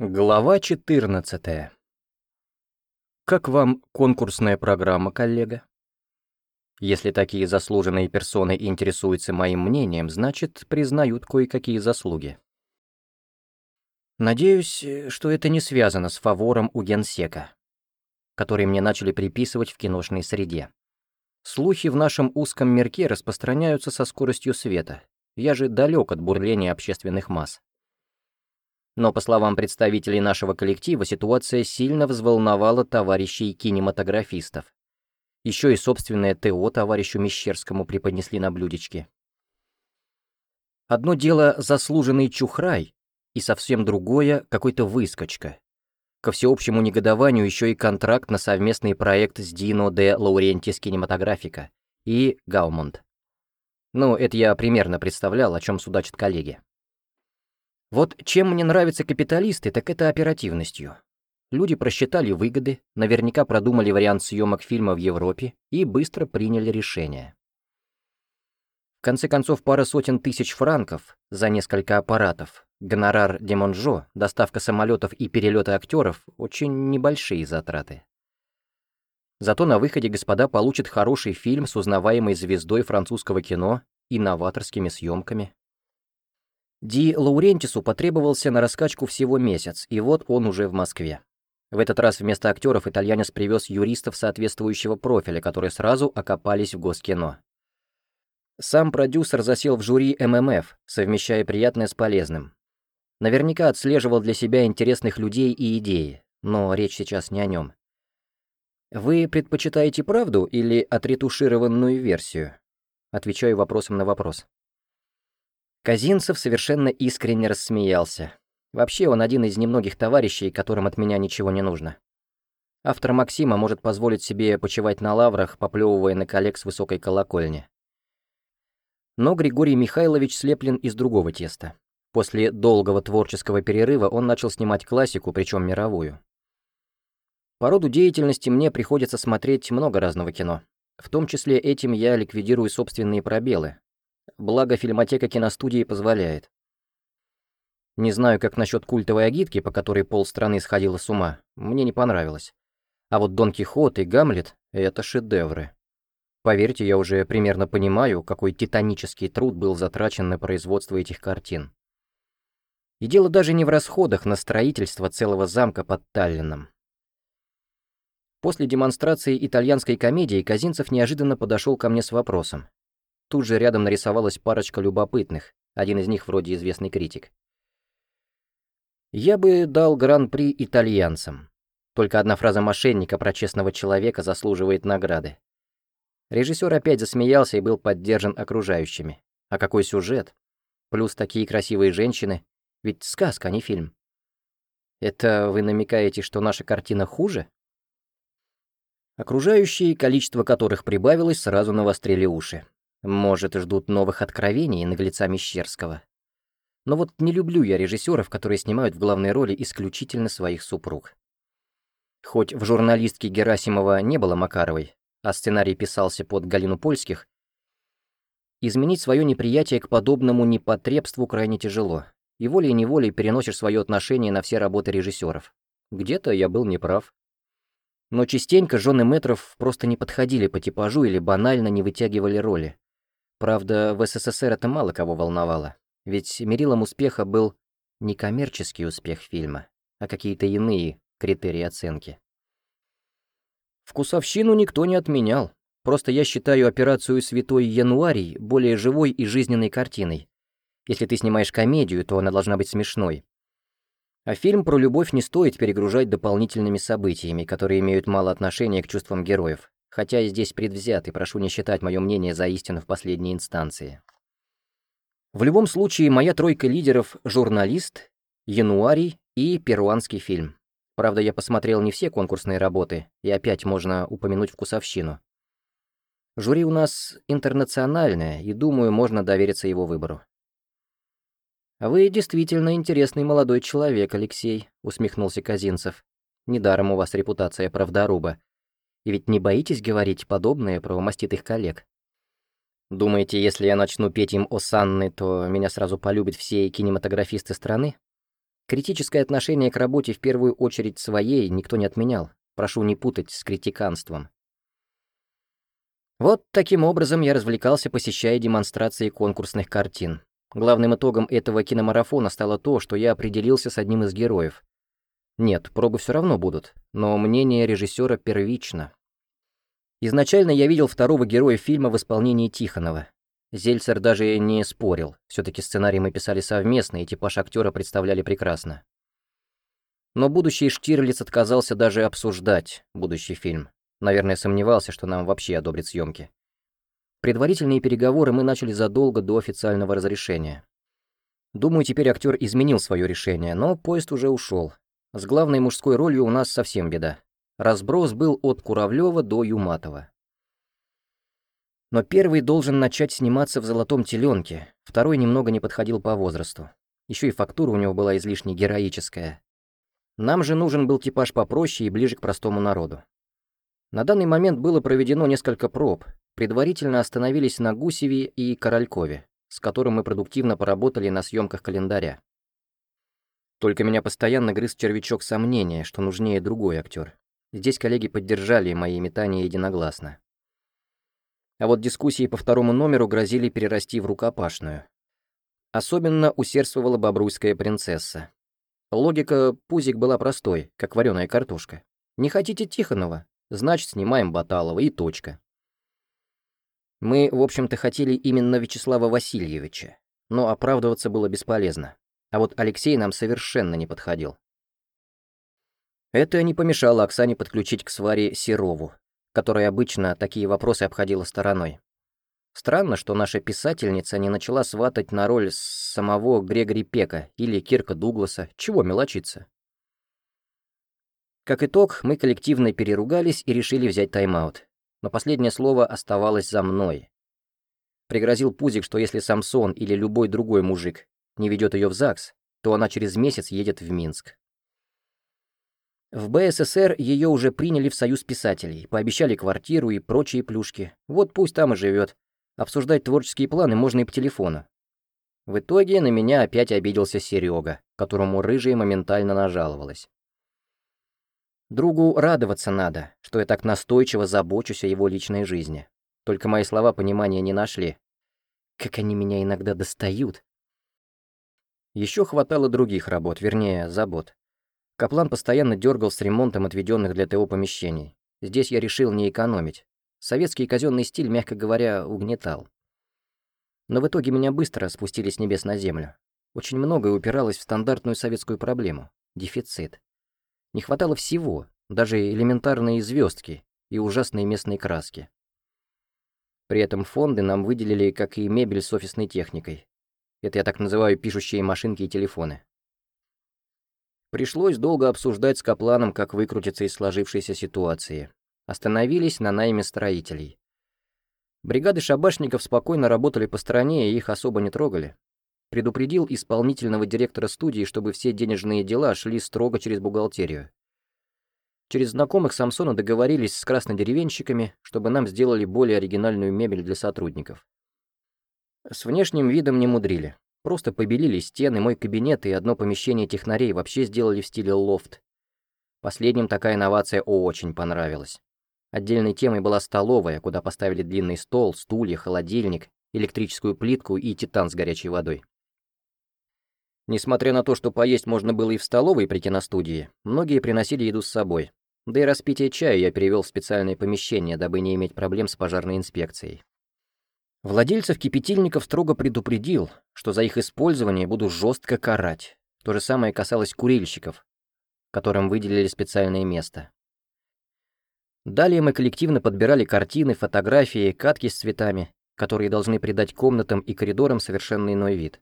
Глава 14. Как вам конкурсная программа, коллега? Если такие заслуженные персоны интересуются моим мнением, значит, признают кое-какие заслуги. Надеюсь, что это не связано с фавором у генсека, который мне начали приписывать в киношной среде. Слухи в нашем узком мирке распространяются со скоростью света. Я же далек от бурления общественных масс. Но, по словам представителей нашего коллектива, ситуация сильно взволновала товарищей кинематографистов. Еще и собственное ТО товарищу Мещерскому преподнесли на блюдечке. Одно дело заслуженный чухрай, и совсем другое — какой-то выскочка. Ко всеобщему негодованию еще и контракт на совместный проект с Дино де Лаурентис кинематографика и Гаумонт. Ну, это я примерно представлял, о чем судачат коллеги. Вот чем мне нравятся капиталисты, так это оперативностью. Люди просчитали выгоды, наверняка продумали вариант съемок фильма в Европе и быстро приняли решение. В конце концов, пара сотен тысяч франков за несколько аппаратов, гонорар Демонжо, доставка самолетов и перелеты актеров — очень небольшие затраты. Зато на выходе господа получат хороший фильм с узнаваемой звездой французского кино и новаторскими съемками. Ди Лаурентису потребовался на раскачку всего месяц, и вот он уже в Москве. В этот раз вместо актеров итальянец привез юристов соответствующего профиля, которые сразу окопались в Госкино. Сам продюсер засел в жюри ММФ, совмещая приятное с полезным. Наверняка отслеживал для себя интересных людей и идеи, но речь сейчас не о нем. «Вы предпочитаете правду или отретушированную версию?» Отвечаю вопросом на вопрос. Казинцев совершенно искренне рассмеялся. Вообще, он один из немногих товарищей, которым от меня ничего не нужно. Автор Максима может позволить себе почивать на лаврах, поплевывая на коллег с высокой колокольни. Но Григорий Михайлович слеплен из другого теста. После долгого творческого перерыва он начал снимать классику, причем мировую. По роду деятельности мне приходится смотреть много разного кино. В том числе этим я ликвидирую собственные пробелы, благо фильмотека киностудии позволяет. Не знаю, как насчет культовой агитки, по которой полстраны сходила с ума, мне не понравилось. А вот Дон Кихот и Гамлет — это шедевры. Поверьте, я уже примерно понимаю, какой титанический труд был затрачен на производство этих картин. И дело даже не в расходах на строительство целого замка под Таллином. После демонстрации итальянской комедии Казинцев неожиданно подошел ко мне с вопросом. Тут же рядом нарисовалась парочка любопытных, один из них вроде известный критик. Я бы дал гран-при итальянцам. Только одна фраза мошенника про честного человека заслуживает награды. Режиссер опять засмеялся и был поддержан окружающими. А какой сюжет? Плюс такие красивые женщины. Ведь сказка, а не фильм. Это вы намекаете, что наша картина хуже? Окружающие, количество которых прибавилось, сразу навострили уши. Может, ждут новых откровений наглеца Мещерского. Но вот не люблю я режиссеров, которые снимают в главной роли исключительно своих супруг. Хоть в журналистке Герасимова не было Макаровой, а сценарий писался под Галину Польских, изменить свое неприятие к подобному непотребству крайне тяжело, и волей-неволей переносишь свое отношение на все работы режиссеров. Где-то я был неправ. Но частенько жены метров просто не подходили по типажу или банально не вытягивали роли. Правда, в СССР это мало кого волновало, ведь мерилом успеха был не коммерческий успех фильма, а какие-то иные критерии оценки. Вкусовщину никто не отменял, просто я считаю операцию «Святой Януарий» более живой и жизненной картиной. Если ты снимаешь комедию, то она должна быть смешной. А фильм про любовь не стоит перегружать дополнительными событиями, которые имеют мало отношения к чувствам героев хотя и здесь предвзят, и прошу не считать мое мнение за истину в последней инстанции. В любом случае, моя тройка лидеров — журналист, януарий и перуанский фильм. Правда, я посмотрел не все конкурсные работы, и опять можно упомянуть вкусовщину. Жюри у нас интернациональное, и, думаю, можно довериться его выбору. «Вы действительно интересный молодой человек, Алексей», — усмехнулся Казинцев. «Недаром у вас репутация правдоруба. И ведь не боитесь говорить подобное про маститых коллег? Думаете, если я начну петь им осанны, то меня сразу полюбят все кинематографисты страны? Критическое отношение к работе в первую очередь своей никто не отменял. Прошу не путать с критиканством. Вот таким образом я развлекался, посещая демонстрации конкурсных картин. Главным итогом этого киномарафона стало то, что я определился с одним из героев. Нет, пробы все равно будут, но мнение режиссера первично. Изначально я видел второго героя фильма в исполнении Тихонова. Зельцер даже не спорил, все таки сценарий мы писали совместно, и типаж актера представляли прекрасно. Но будущий Штирлиц отказался даже обсуждать будущий фильм. Наверное, сомневался, что нам вообще одобрят съемки. Предварительные переговоры мы начали задолго до официального разрешения. Думаю, теперь актер изменил свое решение, но поезд уже ушел. С главной мужской ролью у нас совсем беда. Разброс был от Куравлева до Юматова. Но первый должен начать сниматься в «Золотом теленке», второй немного не подходил по возрасту. Еще и фактура у него была излишне героическая. Нам же нужен был типаж попроще и ближе к простому народу. На данный момент было проведено несколько проб, предварительно остановились на Гусеве и Королькове, с которым мы продуктивно поработали на съемках календаря. Только меня постоянно грыз червячок сомнения, что нужнее другой актер. Здесь коллеги поддержали мои метания единогласно. А вот дискуссии по второму номеру грозили перерасти в рукопашную. Особенно усердствовала бобруйская принцесса. Логика Пузик была простой, как вареная картошка. Не хотите Тихонова? Значит, снимаем Баталова и точка. Мы, в общем-то, хотели именно Вячеслава Васильевича, но оправдываться было бесполезно. А вот Алексей нам совершенно не подходил. Это не помешало Оксане подключить к сваре Серову, которая обычно такие вопросы обходила стороной. Странно, что наша писательница не начала сватать на роль самого Грегори Пека или Кирка Дугласа, чего мелочиться. Как итог, мы коллективно переругались и решили взять тайм-аут. Но последнее слово оставалось за мной. Пригрозил Пузик, что если Самсон или любой другой мужик не ведет ее в ЗАГС, то она через месяц едет в Минск. В БССР ее уже приняли в Союз писателей, пообещали квартиру и прочие плюшки. Вот пусть там и живет. Обсуждать творческие планы можно и по телефону. В итоге на меня опять обиделся Серега, которому рыжая моментально нажаловалась. Другу радоваться надо, что я так настойчиво забочусь о его личной жизни. Только мои слова понимания не нашли. Как они меня иногда достают. Еще хватало других работ, вернее, забот. Каплан постоянно дергал с ремонтом отведенных для ТО помещений. Здесь я решил не экономить. Советский казенный стиль, мягко говоря, угнетал. Но в итоге меня быстро спустили с небес на землю. Очень многое упиралось в стандартную советскую проблему — дефицит. Не хватало всего, даже элементарные звездки и ужасные местные краски. При этом фонды нам выделили, как и мебель с офисной техникой. Это я так называю пишущие машинки и телефоны. Пришлось долго обсуждать с Капланом, как выкрутиться из сложившейся ситуации. Остановились на найме строителей. Бригады шабашников спокойно работали по стране и их особо не трогали. Предупредил исполнительного директора студии, чтобы все денежные дела шли строго через бухгалтерию. Через знакомых Самсона договорились с краснодеревенщиками, чтобы нам сделали более оригинальную мебель для сотрудников. С внешним видом не мудрили. Просто побелили стены, мой кабинет и одно помещение технарей вообще сделали в стиле лофт. Последним такая инновация очень понравилась. Отдельной темой была столовая, куда поставили длинный стол, стулья, холодильник, электрическую плитку и титан с горячей водой. Несмотря на то, что поесть можно было и в столовой при киностудии, многие приносили еду с собой. Да и распитие чая я перевел в специальное помещение, дабы не иметь проблем с пожарной инспекцией. Владельцев кипятильников строго предупредил, что за их использование буду жестко карать. То же самое касалось курильщиков, которым выделили специальное место. Далее мы коллективно подбирали картины, фотографии, катки с цветами, которые должны придать комнатам и коридорам совершенно иной вид.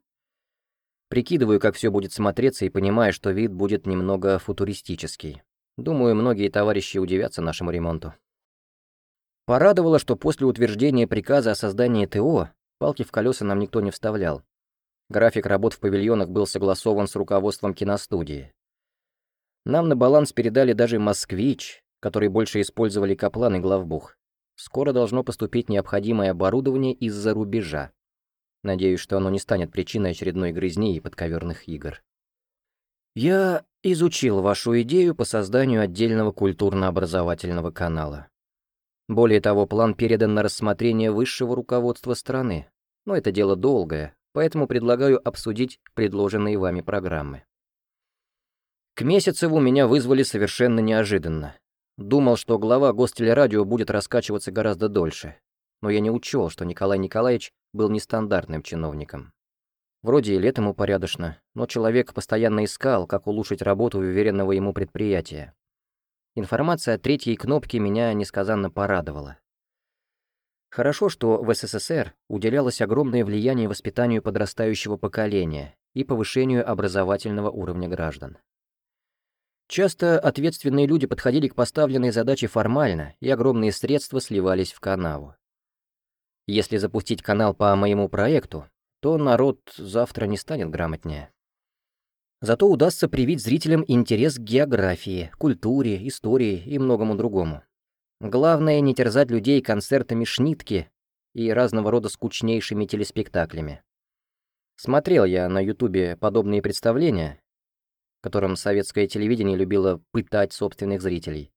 Прикидываю, как все будет смотреться, и понимаю, что вид будет немного футуристический. Думаю, многие товарищи удивятся нашему ремонту. Порадовало, что после утверждения приказа о создании ТО палки в колеса нам никто не вставлял. График работ в павильонах был согласован с руководством киностудии. Нам на баланс передали даже «Москвич», который больше использовали Каплан и Главбух. Скоро должно поступить необходимое оборудование из-за рубежа. Надеюсь, что оно не станет причиной очередной грызни и подковерных игр. Я изучил вашу идею по созданию отдельного культурно-образовательного канала. Более того, план передан на рассмотрение высшего руководства страны, но это дело долгое, поэтому предлагаю обсудить предложенные вами программы. К Месяцеву меня вызвали совершенно неожиданно. Думал, что глава гостелерадио будет раскачиваться гораздо дольше, но я не учел, что Николай Николаевич был нестандартным чиновником. Вроде и лет ему порядочно, но человек постоянно искал, как улучшить работу уверенного ему предприятия. Информация о третьей кнопке меня несказанно порадовала. Хорошо, что в СССР уделялось огромное влияние воспитанию подрастающего поколения и повышению образовательного уровня граждан. Часто ответственные люди подходили к поставленной задаче формально, и огромные средства сливались в канаву. Если запустить канал по моему проекту, то народ завтра не станет грамотнее. Зато удастся привить зрителям интерес к географии, культуре, истории и многому другому. Главное не терзать людей концертами шнитки и разного рода скучнейшими телеспектаклями. Смотрел я на ютубе подобные представления, которым советское телевидение любило пытать собственных зрителей.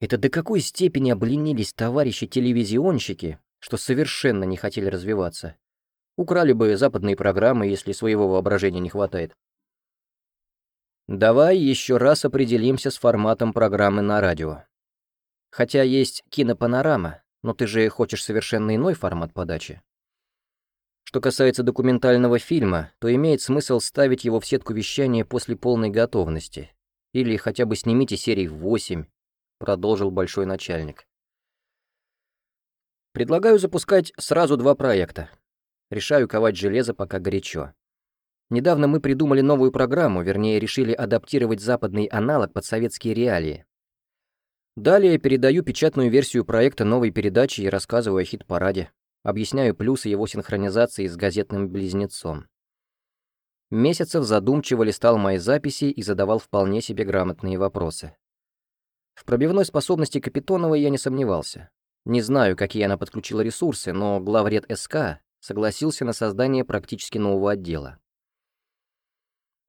Это до какой степени обленились товарищи-телевизионщики, что совершенно не хотели развиваться. Украли бы западные программы, если своего воображения не хватает. Давай еще раз определимся с форматом программы на радио. Хотя есть кинопанорама, но ты же хочешь совершенно иной формат подачи. Что касается документального фильма, то имеет смысл ставить его в сетку вещания после полной готовности. Или хотя бы снимите серий 8, продолжил большой начальник. Предлагаю запускать сразу два проекта. Решаю ковать железо, пока горячо. Недавно мы придумали новую программу, вернее, решили адаптировать западный аналог под советские реалии. Далее передаю печатную версию проекта новой передачи и рассказываю о хит-параде. Объясняю плюсы его синхронизации с газетным близнецом. Месяцев задумчиво листал мои записи и задавал вполне себе грамотные вопросы. В пробивной способности Капитоновой я не сомневался. Не знаю, какие она подключила ресурсы, но главред СК согласился на создание практически нового отдела.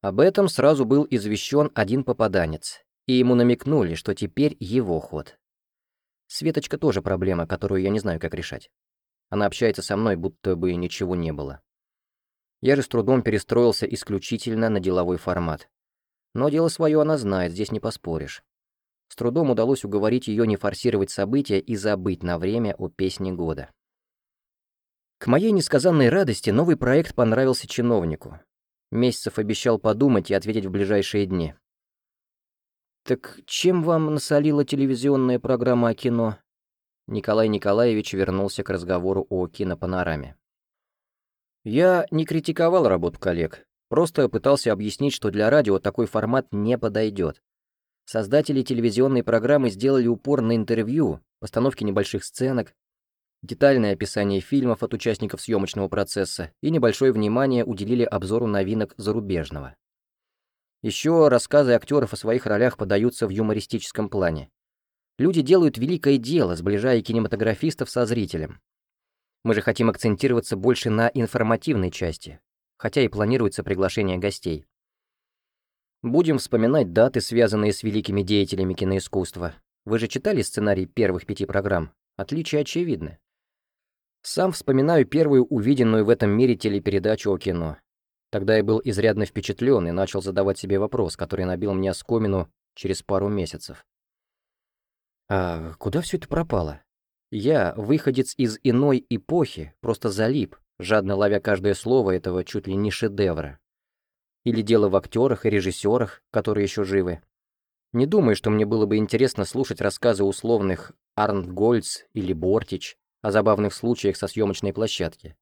Об этом сразу был извещен один попаданец, и ему намекнули, что теперь его ход. Светочка тоже проблема, которую я не знаю, как решать. Она общается со мной, будто бы ничего не было. Я же с трудом перестроился исключительно на деловой формат. Но дело свое она знает, здесь не поспоришь. С трудом удалось уговорить ее не форсировать события и забыть на время о песне года. К моей несказанной радости новый проект понравился чиновнику. Месяцев обещал подумать и ответить в ближайшие дни. «Так чем вам насолила телевизионная программа о кино?» Николай Николаевич вернулся к разговору о кинопанораме. «Я не критиковал работу коллег, просто пытался объяснить, что для радио такой формат не подойдет. Создатели телевизионной программы сделали упор на интервью, постановке небольших сценок, детальное описание фильмов от участников съемочного процесса и небольшое внимание уделили обзору новинок зарубежного. Еще рассказы актеров о своих ролях подаются в юмористическом плане. Люди делают великое дело, сближая кинематографистов со зрителем. Мы же хотим акцентироваться больше на информативной части, хотя и планируется приглашение гостей. Будем вспоминать даты, связанные с великими деятелями киноискусства. Вы же читали сценарий первых пяти программ? Отличия очевидны. Сам вспоминаю первую увиденную в этом мире телепередачу о кино. Тогда я был изрядно впечатлен и начал задавать себе вопрос, который набил мне оскомину через пару месяцев. А куда все это пропало? Я, выходец из иной эпохи, просто залип, жадно ловя каждое слово этого чуть ли не шедевра. Или дело в актерах и режиссерах, которые еще живы. Не думаю, что мне было бы интересно слушать рассказы условных Арнгольц или Бортич о забавных случаях со съемочной площадки.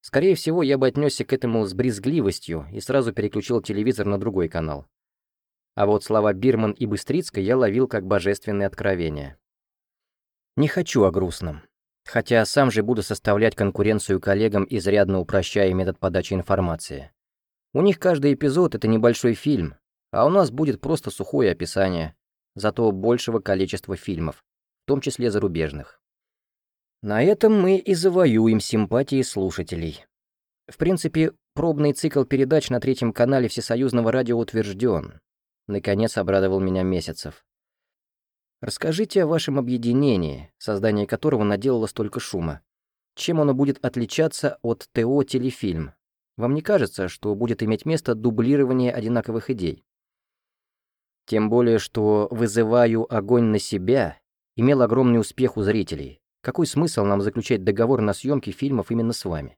Скорее всего, я бы отнесся к этому с брезгливостью и сразу переключил телевизор на другой канал. А вот слова Бирман и Быстрицкой я ловил как божественные откровения. Не хочу о грустном. Хотя сам же буду составлять конкуренцию коллегам, изрядно упрощая метод подачи информации. У них каждый эпизод — это небольшой фильм, а у нас будет просто сухое описание, зато большего количества фильмов, в том числе зарубежных. На этом мы и завоюем симпатии слушателей. В принципе, Пробный цикл передач на третьем канале Всесоюзного радио утвержден. Наконец обрадовал меня Месяцев. Расскажите о вашем объединении, создание которого наделало столько шума. Чем оно будет отличаться от ТО «Телефильм»? Вам не кажется, что будет иметь место дублирование одинаковых идей? Тем более, что «Вызываю огонь на себя» имел огромный успех у зрителей. Какой смысл нам заключать договор на съемки фильмов именно с вами?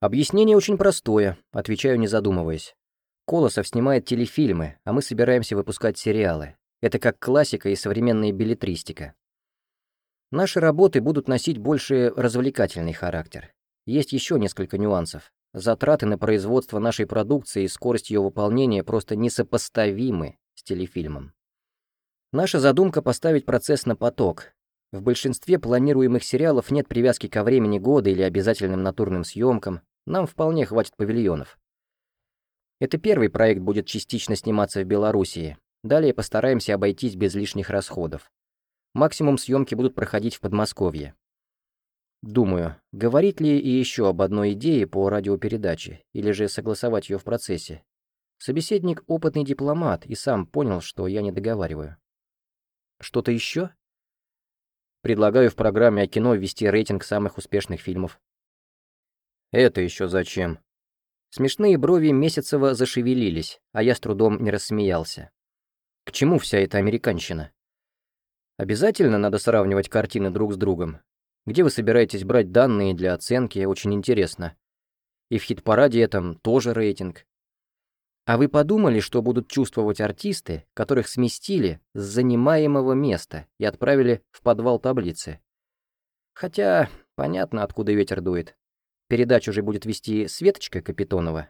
Объяснение очень простое, отвечаю не задумываясь. Колосов снимает телефильмы, а мы собираемся выпускать сериалы. Это как классика и современная билетристика. Наши работы будут носить больше развлекательный характер. Есть еще несколько нюансов. Затраты на производство нашей продукции и скорость ее выполнения просто несопоставимы с телефильмом. Наша задумка поставить процесс на поток. В большинстве планируемых сериалов нет привязки ко времени года или обязательным натурным съемкам. Нам вполне хватит павильонов. Это первый проект будет частично сниматься в Белоруссии. Далее постараемся обойтись без лишних расходов. Максимум съемки будут проходить в Подмосковье. Думаю, говорить ли и еще об одной идее по радиопередаче, или же согласовать ее в процессе. Собеседник — опытный дипломат и сам понял, что я не договариваю. Что-то еще? Предлагаю в программе о кино ввести рейтинг самых успешных фильмов. Это еще зачем? Смешные брови Месяцева зашевелились, а я с трудом не рассмеялся. К чему вся эта американщина? Обязательно надо сравнивать картины друг с другом. Где вы собираетесь брать данные для оценки, очень интересно. И в хит-параде этом тоже рейтинг. А вы подумали, что будут чувствовать артисты, которых сместили с занимаемого места и отправили в подвал таблицы? Хотя, понятно, откуда ветер дует. Передачу же будет вести Светочка Капитонова.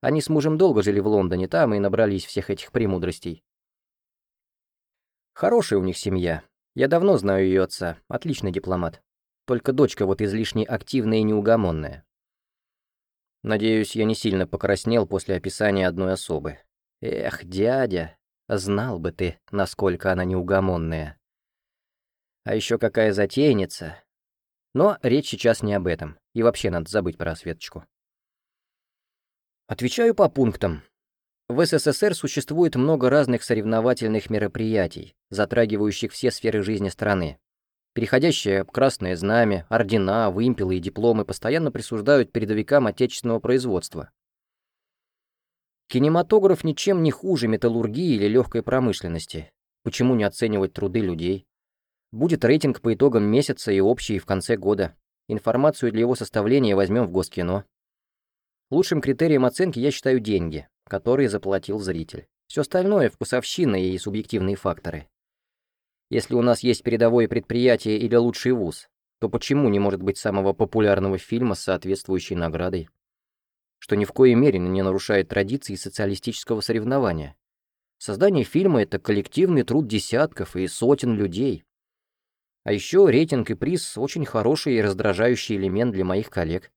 Они с мужем долго жили в Лондоне, там и набрались всех этих премудростей. Хорошая у них семья. Я давно знаю ее отца, отличный дипломат. Только дочка вот излишне активная и неугомонная. Надеюсь, я не сильно покраснел после описания одной особы. Эх, дядя, знал бы ты, насколько она неугомонная. А еще какая затейница. Но речь сейчас не об этом, и вообще надо забыть про Светочку. Отвечаю по пунктам. В СССР существует много разных соревновательных мероприятий, затрагивающих все сферы жизни страны. Переходящее красное знамя, ордена, вымпелы и дипломы постоянно присуждают передовикам отечественного производства. Кинематограф ничем не хуже металлургии или легкой промышленности. Почему не оценивать труды людей? Будет рейтинг по итогам месяца и общий в конце года. Информацию для его составления возьмем в Госкино. Лучшим критерием оценки я считаю деньги, которые заплатил зритель. Все остальное — вкусовщина и субъективные факторы. Если у нас есть передовое предприятие или лучший вуз, то почему не может быть самого популярного фильма с соответствующей наградой? Что ни в коей мере не нарушает традиции социалистического соревнования. Создание фильма — это коллективный труд десятков и сотен людей. А еще рейтинг и приз — очень хороший и раздражающий элемент для моих коллег.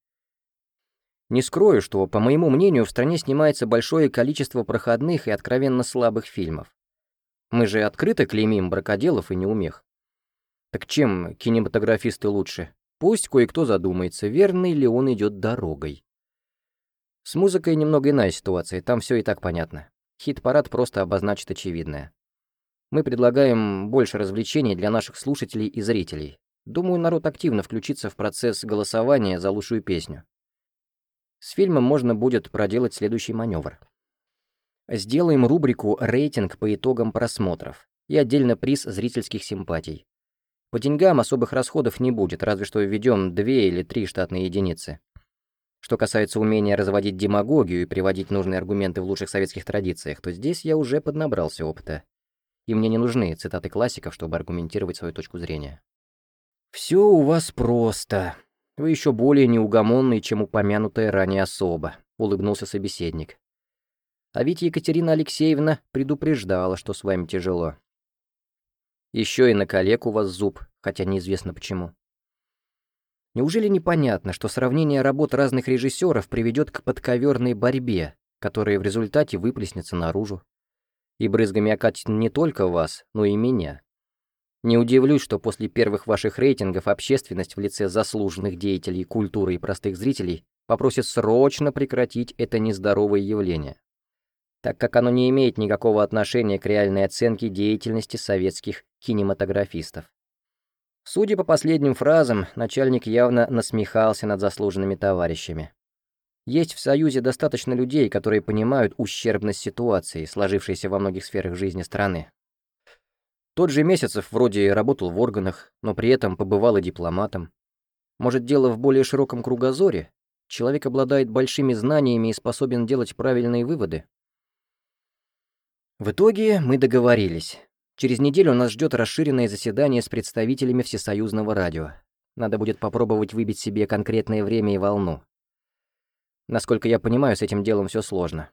Не скрою, что, по моему мнению, в стране снимается большое количество проходных и откровенно слабых фильмов. Мы же открыто клеймим бракоделов и неумех. Так чем кинематографисты лучше? Пусть кое-кто задумается, верный ли он идет дорогой. С музыкой немного иная ситуация, там все и так понятно. Хит-парад просто обозначит очевидное. Мы предлагаем больше развлечений для наших слушателей и зрителей. Думаю, народ активно включится в процесс голосования за лучшую песню. С фильмом можно будет проделать следующий маневр. Сделаем рубрику «Рейтинг по итогам просмотров» и отдельно приз зрительских симпатий. По деньгам особых расходов не будет, разве что введем две или три штатные единицы. Что касается умения разводить демагогию и приводить нужные аргументы в лучших советских традициях, то здесь я уже поднабрался опыта. И мне не нужны цитаты классиков, чтобы аргументировать свою точку зрения. «Все у вас просто. Вы еще более неугомонный, чем упомянутая ранее особа», — улыбнулся собеседник. А ведь Екатерина Алексеевна предупреждала, что с вами тяжело. Еще и на коллег у вас зуб, хотя неизвестно почему. Неужели непонятно, что сравнение работ разных режиссеров приведет к подковерной борьбе, которая в результате выплеснется наружу? И брызгами окатит не только вас, но и меня. Не удивлюсь, что после первых ваших рейтингов общественность в лице заслуженных деятелей культуры и простых зрителей попросит срочно прекратить это нездоровое явление, так как оно не имеет никакого отношения к реальной оценке деятельности советских кинематографистов. Судя по последним фразам, начальник явно насмехался над заслуженными товарищами. Есть в Союзе достаточно людей, которые понимают ущербность ситуации, сложившейся во многих сферах жизни страны. Тот же Месяцев вроде работал в органах, но при этом побывал и дипломатом. Может, дело в более широком кругозоре? Человек обладает большими знаниями и способен делать правильные выводы. В итоге мы договорились. Через неделю нас ждет расширенное заседание с представителями Всесоюзного радио. Надо будет попробовать выбить себе конкретное время и волну. Насколько я понимаю, с этим делом все сложно.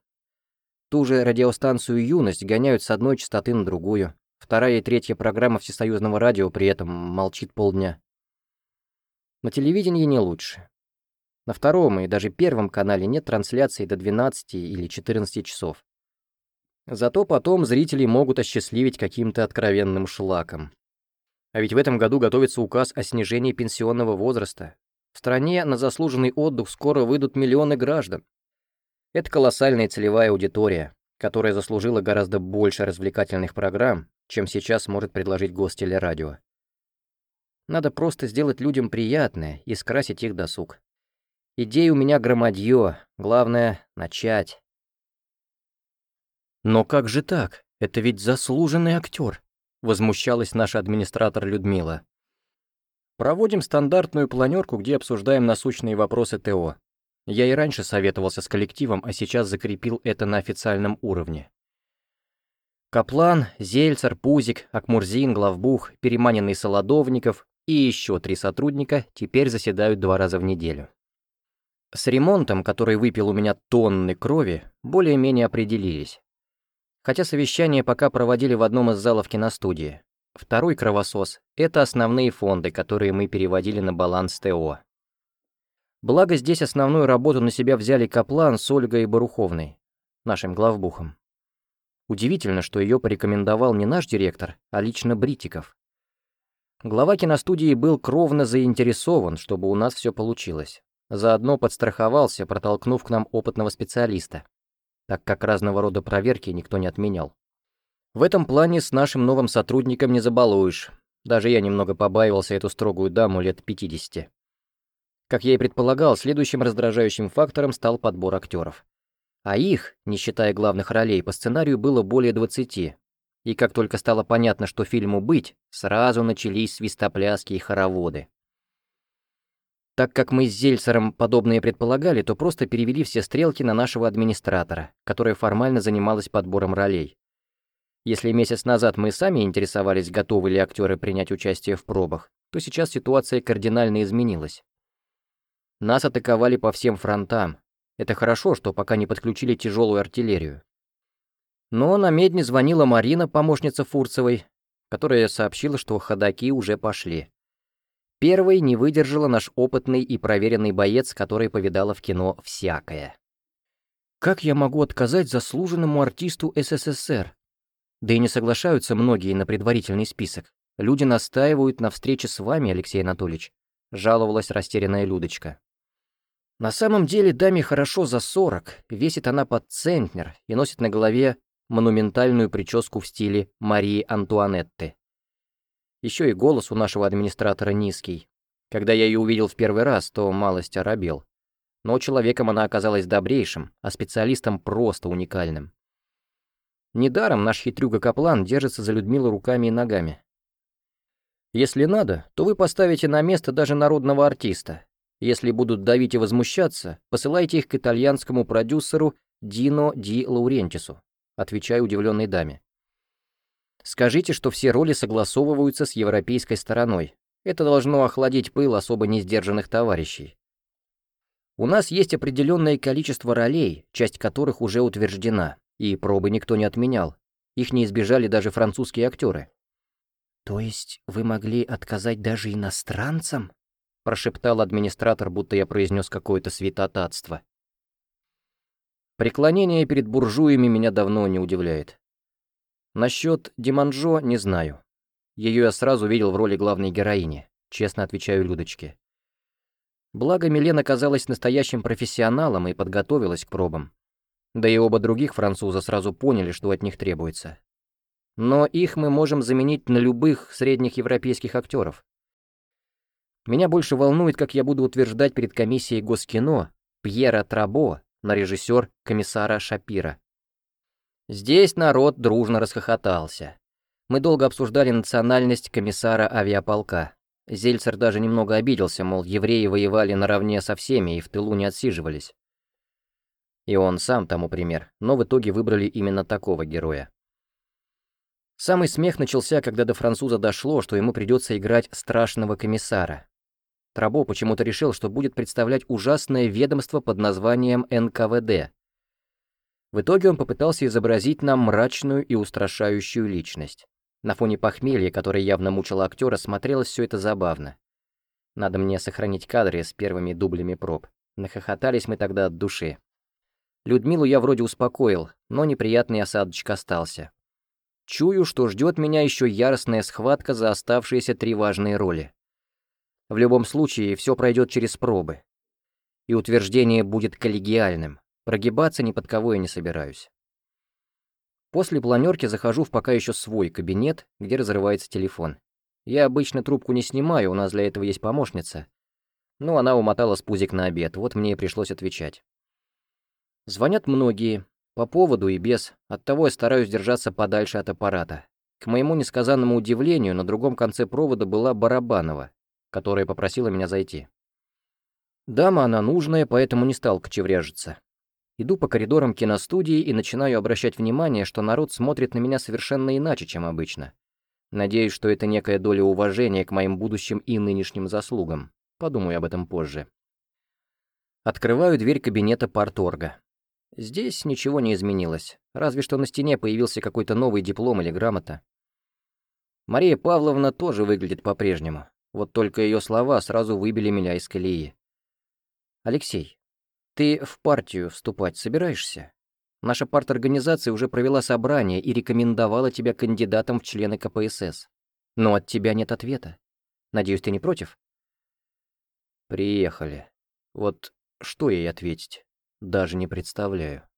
Ту же радиостанцию «Юность» гоняют с одной частоты на другую. Вторая и третья программа Всесоюзного радио при этом молчит полдня. На телевидении не лучше. На втором и даже первом канале нет трансляции до 12 или 14 часов. Зато потом зрители могут осчастливить каким-то откровенным шлаком. А ведь в этом году готовится указ о снижении пенсионного возраста. В стране на заслуженный отдых скоро выйдут миллионы граждан. Это колоссальная целевая аудитория, которая заслужила гораздо больше развлекательных программ, чем сейчас может предложить гостелерадио. Надо просто сделать людям приятное и скрасить их досуг. Идей у меня громадье, главное — начать. «Но как же так? Это ведь заслуженный актер», — возмущалась наша администратор Людмила. «Проводим стандартную планерку, где обсуждаем насущные вопросы ТО. Я и раньше советовался с коллективом, а сейчас закрепил это на официальном уровне. Каплан, Зельцер, Пузик, Акмурзин, Главбух, Переманенный Солодовников и еще три сотрудника теперь заседают два раза в неделю. С ремонтом, который выпил у меня тонны крови, более-менее определились хотя совещание пока проводили в одном из залов киностудии. Второй кровосос — это основные фонды, которые мы переводили на баланс ТО. Благо здесь основную работу на себя взяли Каплан с Ольгой Баруховной, нашим главбухом. Удивительно, что ее порекомендовал не наш директор, а лично Бритиков. Глава киностудии был кровно заинтересован, чтобы у нас все получилось. Заодно подстраховался, протолкнув к нам опытного специалиста так как разного рода проверки никто не отменял. В этом плане с нашим новым сотрудником не забалуешь. Даже я немного побаивался эту строгую даму лет 50. Как я и предполагал, следующим раздражающим фактором стал подбор актеров. А их, не считая главных ролей, по сценарию было более 20. И как только стало понятно, что фильму быть, сразу начались свистопляски и хороводы. Так как мы с Зельцером подобные предполагали, то просто перевели все стрелки на нашего администратора, которая формально занималась подбором ролей. Если месяц назад мы сами интересовались, готовы ли актеры принять участие в пробах, то сейчас ситуация кардинально изменилась. Нас атаковали по всем фронтам. Это хорошо, что пока не подключили тяжелую артиллерию. Но на медне звонила Марина, помощница Фурцевой, которая сообщила, что ходаки уже пошли. Первой не выдержала наш опытный и проверенный боец, который повидала в кино всякое. Как я могу отказать заслуженному артисту СССР? Да и не соглашаются многие на предварительный список. Люди настаивают на встрече с вами, Алексей Анатольевич, жаловалась растерянная Людочка. На самом деле даме хорошо за сорок, весит она под центнер и носит на голове монументальную прическу в стиле Марии Антуанетты. Еще и голос у нашего администратора низкий. Когда я ее увидел в первый раз, то малость оробел. Но человеком она оказалась добрейшим, а специалистом просто уникальным. Недаром наш хитрюга Каплан держится за Людмилу руками и ногами. Если надо, то вы поставите на место даже народного артиста. Если будут давить и возмущаться, посылайте их к итальянскому продюсеру Дино Ди Лаурентису, отвечаю удивленной даме. Скажите, что все роли согласовываются с европейской стороной. Это должно охладить пыл особо несдержанных товарищей. У нас есть определенное количество ролей, часть которых уже утверждена, и пробы никто не отменял. Их не избежали даже французские актеры. «То есть вы могли отказать даже иностранцам?» прошептал администратор, будто я произнес какое-то святотатство. Преклонение перед буржуями меня давно не удивляет. Насчет Диманжо не знаю. Ее я сразу видел в роли главной героини, честно отвечаю Людочке. Благо, Милен оказалась настоящим профессионалом и подготовилась к пробам. Да и оба других француза сразу поняли, что от них требуется. Но их мы можем заменить на любых средних европейских актеров. Меня больше волнует, как я буду утверждать перед комиссией Госкино Пьера Трабо на режиссер комиссара Шапира. Здесь народ дружно расхохотался. Мы долго обсуждали национальность комиссара авиаполка. Зельцер даже немного обиделся, мол, евреи воевали наравне со всеми и в тылу не отсиживались. И он сам тому пример, но в итоге выбрали именно такого героя. Самый смех начался, когда до француза дошло, что ему придется играть страшного комиссара. Трабо почему-то решил, что будет представлять ужасное ведомство под названием НКВД. В итоге он попытался изобразить нам мрачную и устрашающую личность. На фоне похмелья, которое явно мучило актера, смотрелось все это забавно. Надо мне сохранить кадры с первыми дублями проб. Нахохотались мы тогда от души. Людмилу я вроде успокоил, но неприятный осадочек остался. Чую, что ждет меня еще яростная схватка за оставшиеся три важные роли. В любом случае, все пройдет через пробы. И утверждение будет коллегиальным. Прогибаться ни под кого я не собираюсь. После планерки захожу в пока еще свой кабинет, где разрывается телефон. Я обычно трубку не снимаю, у нас для этого есть помощница. Но она умотала спузик на обед, вот мне и пришлось отвечать. Звонят многие, по поводу и без, оттого я стараюсь держаться подальше от аппарата. К моему несказанному удивлению, на другом конце провода была Барабанова, которая попросила меня зайти. Дама она нужная, поэтому не стал кочевряжиться. Иду по коридорам киностудии и начинаю обращать внимание, что народ смотрит на меня совершенно иначе, чем обычно. Надеюсь, что это некая доля уважения к моим будущим и нынешним заслугам. Подумаю об этом позже. Открываю дверь кабинета парторга. Здесь ничего не изменилось, разве что на стене появился какой-то новый диплом или грамота. Мария Павловна тоже выглядит по-прежнему. Вот только ее слова сразу выбили меня из колеи. «Алексей, ты в партию вступать собираешься? Наша парторганизация уже провела собрание и рекомендовала тебя кандидатом в члены КПСС. Но от тебя нет ответа. Надеюсь, ты не против?» «Приехали. Вот что ей ответить? Даже не представляю».